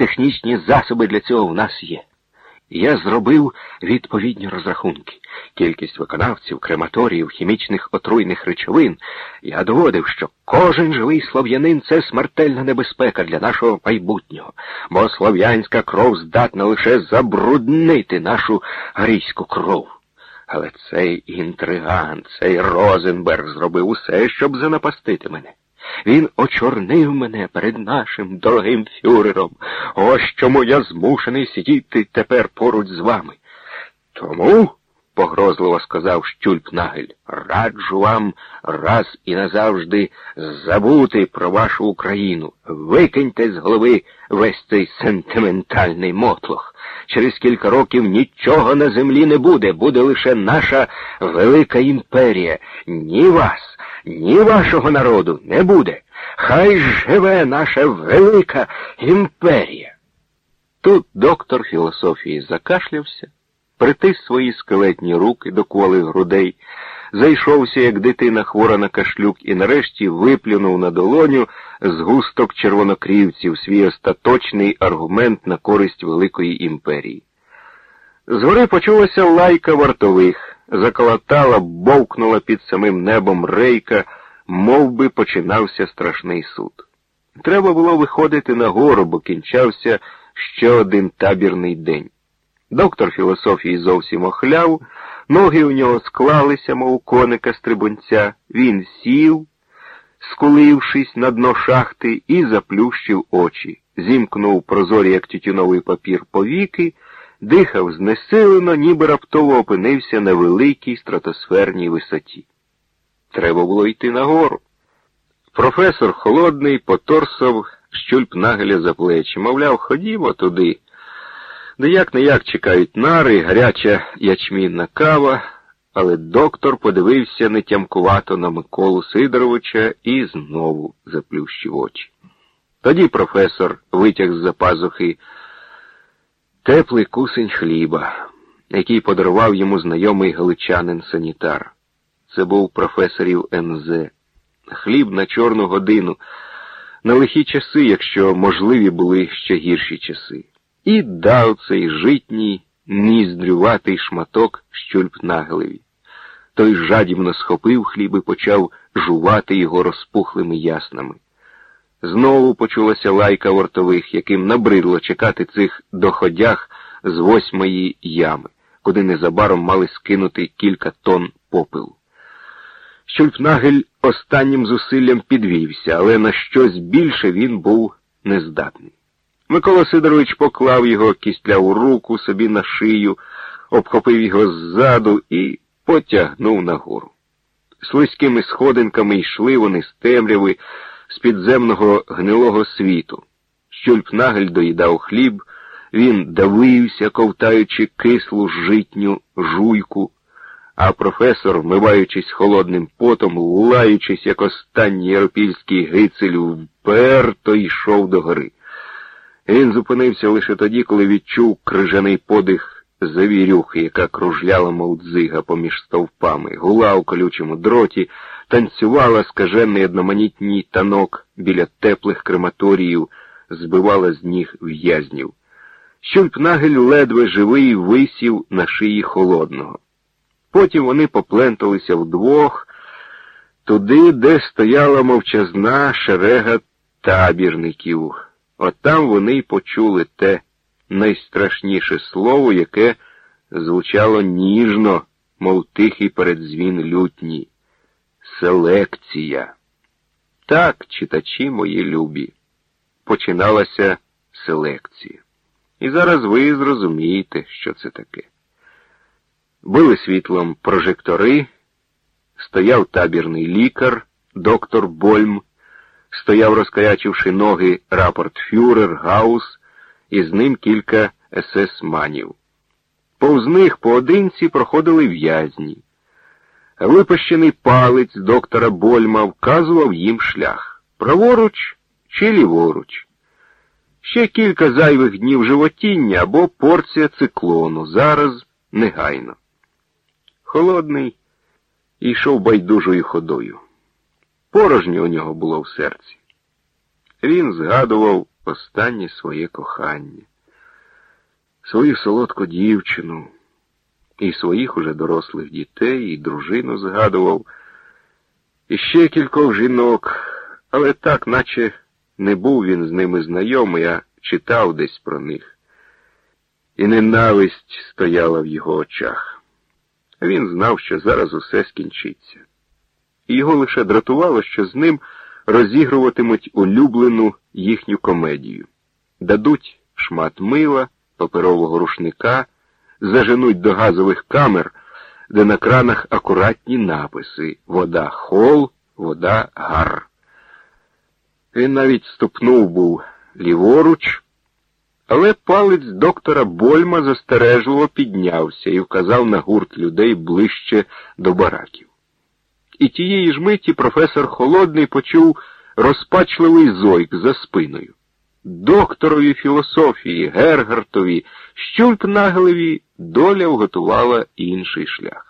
технічні засоби для цього в нас є. Я зробив відповідні розрахунки. Кількість виконавців, крематоріїв, хімічних отруйних речовин. Я доводив, що кожен живий слов'янин це смертельна небезпека для нашого майбутнього, бо слов'янська кров здатна лише забруднити нашу арійську кров. Але цей інтригант, цей Розенберг зробив усе, щоб занапастити мене. Він очорнив мене перед нашим дорогим фюрером. Ось чому я змушений сидіти тепер поруч з вами. Тому, погрозливо сказав Щульпнагель, раджу вам раз і назавжди забути про вашу Україну. Викиньте з голови весь цей сентиментальний мотлох. Через кілька років нічого на землі не буде, буде лише наша велика імперія. Ні вас, ні вашого народу не буде. Хай живе наша велика імперія. Тут доктор філософії закашлявся, притис свої скелетні руки до кволих грудей, зайшовся, як дитина хвора на кашлюк, і нарешті виплюнув на долоню згусток червонокрівців свій остаточний аргумент на користь Великої імперії. Згори почулася лайка вартових, заколотала, бовкнула під самим небом рейка, мов би починався страшний суд. Треба було виходити на гору, бо кінчався ще один табірний день. Доктор філософії зовсім охляв, ноги у нього склалися, мов коника стрибунця. Він сів, скулившись на дно шахти, і заплющив очі, зімкнув прозорі, як тютюновий папір, повіки, дихав знесилено, ніби раптово опинився на великій стратосферній висоті. Треба було йти нагору. Професор холодний поторсав щульп нагеля за плечі, мовляв, ходімо туди, де як не як чекають нари, гаряча ячмінна кава, але доктор подивився нетямкувато на Миколу Сидоровича і знову заплющив очі. Тоді професор витяг з-за пазухи теплий кусень хліба, який подарував йому знайомий галичанин санітар. Це був професорів НЗ. Хліб на чорну годину, на лихі часи, якщо можливі були ще гірші часи. І дав цей житній, ніздрюватий шматок щульпнагелеві. Той жадібно схопив хліб і почав жувати його розпухлими яснами. Знову почулася лайка вартових, яким набридло чекати цих доходях з восьмої ями, куди незабаром мали скинути кілька тонн попелу. Щульпнагель останнім зусиллям підвівся, але на щось більше він був нездатний. Микола Сидорович поклав його кістляву руку собі на шию, обхопив його ззаду і потягнув нагору. Слизькими сходинками йшли вони з темряви, з підземного гнилого світу. Щульпнагель доїдав хліб, він давився, ковтаючи кислу житню жуйку а професор, вмиваючись холодним потом, лаючись, як останній єропільський гицель, вперто йшов до гори. Він зупинився лише тоді, коли відчув крижаний подих завірюхи, яка кружляла, мов дзига поміж стовпами, гула у колючому дроті, танцювала скажений одноманітній танок біля теплих крематоріїв, збивала з ніг в'язнів. Щульпнагель ледве живий висів на шиї холодного. Потім вони попленталися вдвох туди, де стояла мовчазна шерега табірників. От там вони й почули те найстрашніше слово, яке звучало ніжно, мов тихий передзвін лютні. Селекція. Так, читачі мої любі, починалася селекція. І зараз ви зрозумієте, що це таке. Били світлом прожектори, стояв табірний лікар, доктор Больм, стояв, розкарячивши ноги, рапорт Фюрер, Гаус, і з ним кілька есесманів. Повз них поодинці проходили в'язні. Випащений палець доктора Больма вказував їм шлях праворуч чи ліворуч. Ще кілька зайвих днів животіння або порція циклону, зараз негайно. Холодний йшов байдужою ходою. Порожньо у нього було в серці. Він згадував останнє своє кохання, свою солодку дівчину і своїх уже дорослих дітей, і дружину згадував, і ще кількох жінок, але так, наче не був він з ними знайомий, а читав десь про них. І ненависть стояла в його очах. Він знав, що зараз усе скінчиться. І його лише дратувало, що з ним розігруватимуть улюблену їхню комедію. Дадуть шмат мила, паперового рушника, заженуть до газових камер, де на кранах акуратні написи Вода хол, вода гар. Він навіть ступнув був ліворуч, але палець доктора Больма застережливо піднявся і вказав на гурт людей ближче до бараків. І тієї ж миті професор Холодний почув розпачливий зойк за спиною. Докторові філософії, Гергартові, Щульпнагелеві доля вготувала інший шлях.